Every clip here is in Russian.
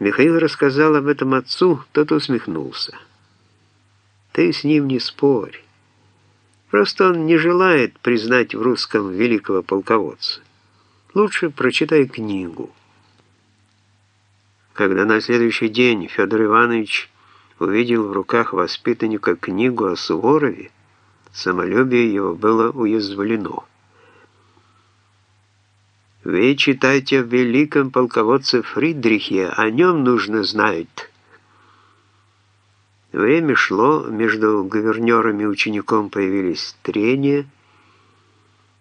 Михаил рассказал об этом отцу, тот усмехнулся. «Ты с ним не спорь. Просто он не желает признать в русском великого полководца. Лучше прочитай книгу». Когда на следующий день Федор Иванович увидел в руках воспитанника книгу о Суворове, самолюбие его было уязвлено. Вы читайте о великом полководце Фридрихе, о нем нужно знать. Время шло, между гувернером и учеником появились трения,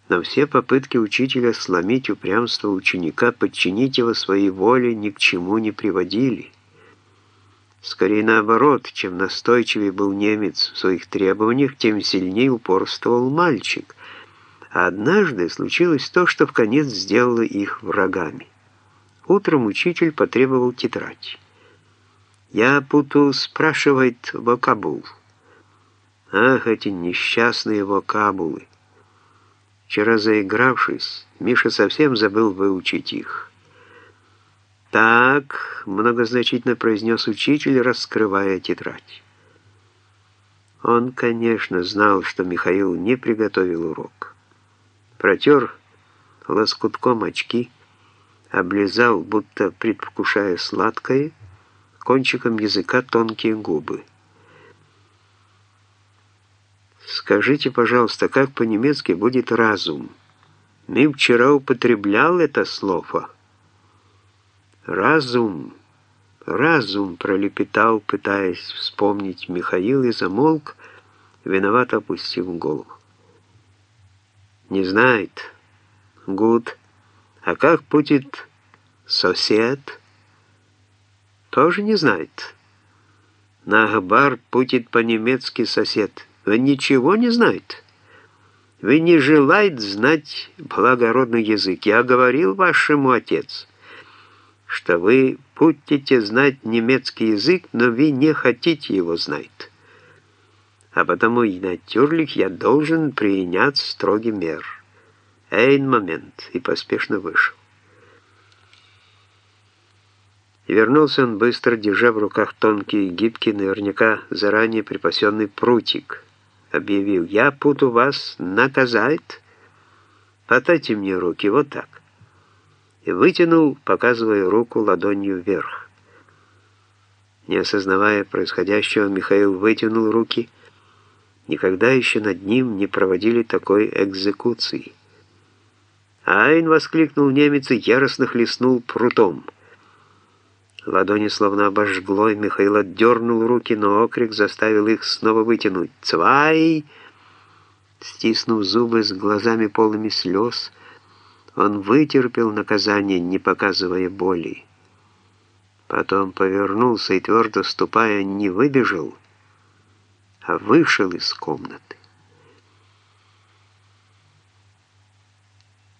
но все попытки учителя сломить упрямство ученика, подчинить его своей воле ни к чему не приводили. Скорее наоборот, чем настойчивее был немец в своих требованиях, тем сильнее упорствовал мальчик – а однажды случилось то, что в конец сделало их врагами. Утром учитель потребовал тетрадь. «Я путу спрашивает вокабул». Ах, эти несчастные вокабулы! Вчера заигравшись, Миша совсем забыл выучить их. «Так», — многозначительно произнес учитель, раскрывая тетрадь. Он, конечно, знал, что Михаил не приготовил урок протер лоскутком очки, облизал, будто предвкушая сладкое, кончиком языка тонкие губы. «Скажите, пожалуйста, как по-немецки будет разум? Мы вчера употреблял это слово». «Разум, разум», — пролепетал, пытаясь вспомнить Михаил, и замолк, виновато опустив голову. Не знает. Гуд. А как будет сосед? Тоже не знает. Нахбар будет по-немецки сосед. Вы ничего не знаете? Вы не желаете знать благородный язык. Я говорил вашему отец, что вы будете знать немецкий язык, но вы не хотите его знать а потому и натюрлих я должен принять строгий мер. Эйн момент, и поспешно вышел. Вернулся он быстро, держа в руках тонкий, гибкий, наверняка заранее припасенный прутик. Объявил, я путу вас наказает. Подайте мне руки, вот так. И вытянул, показывая руку ладонью вверх. Не осознавая происходящего, Михаил вытянул руки, Никогда еще над ним не проводили такой экзекуции. «Айн!» — воскликнул немец и яростно хлестнул прутом. Ладони словно обожгло, и Михаил отдернул руки, но окрик заставил их снова вытянуть. «Цвай!» Стиснув зубы с глазами полными слез, он вытерпел наказание, не показывая боли. Потом повернулся и, твердо ступая, не выбежал, вышел из комнаты.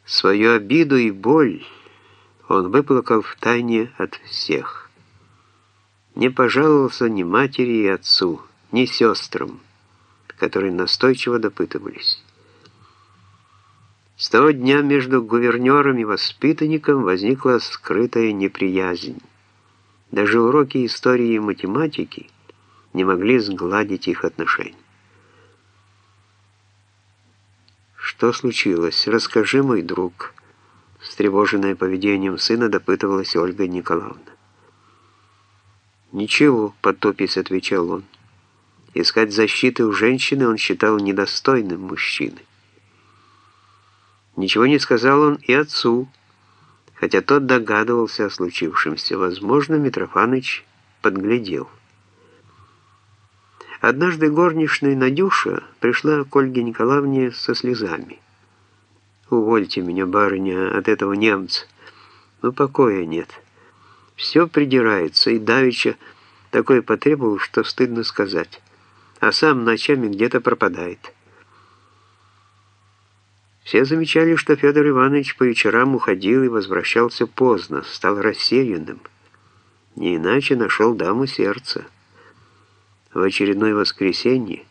Свою обиду и боль он выплакал в тайне от всех. Не пожаловался ни матери и отцу, ни сестрам, которые настойчиво допытывались. С того дня между гувернером и воспитанником возникла скрытая неприязнь. Даже уроки истории и математики не могли сгладить их отношения. «Что случилось? Расскажи, мой друг», — встревоженная поведением сына допытывалась Ольга Николаевна. «Ничего», — потопись отвечал он. Искать защиты у женщины он считал недостойным мужчины. Ничего не сказал он и отцу, хотя тот догадывался о случившемся. Возможно, Митрофаныч подглядел. Однажды горничная Надюша пришла к Ольге Николаевне со слезами. «Увольте меня, барыня, от этого немца. Ну, покоя нет. Все придирается, и давеча такое потребовал, что стыдно сказать. А сам ночами где-то пропадает». Все замечали, что Федор Иванович по вечерам уходил и возвращался поздно, стал рассеянным. Не иначе нашел даму сердца. В очередное воскресенье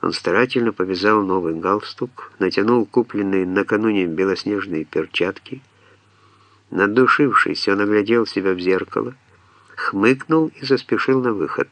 он старательно повязал новый галстук, натянул купленные накануне белоснежные перчатки. Надушившись, он оглядел себя в зеркало, хмыкнул и заспешил на выход.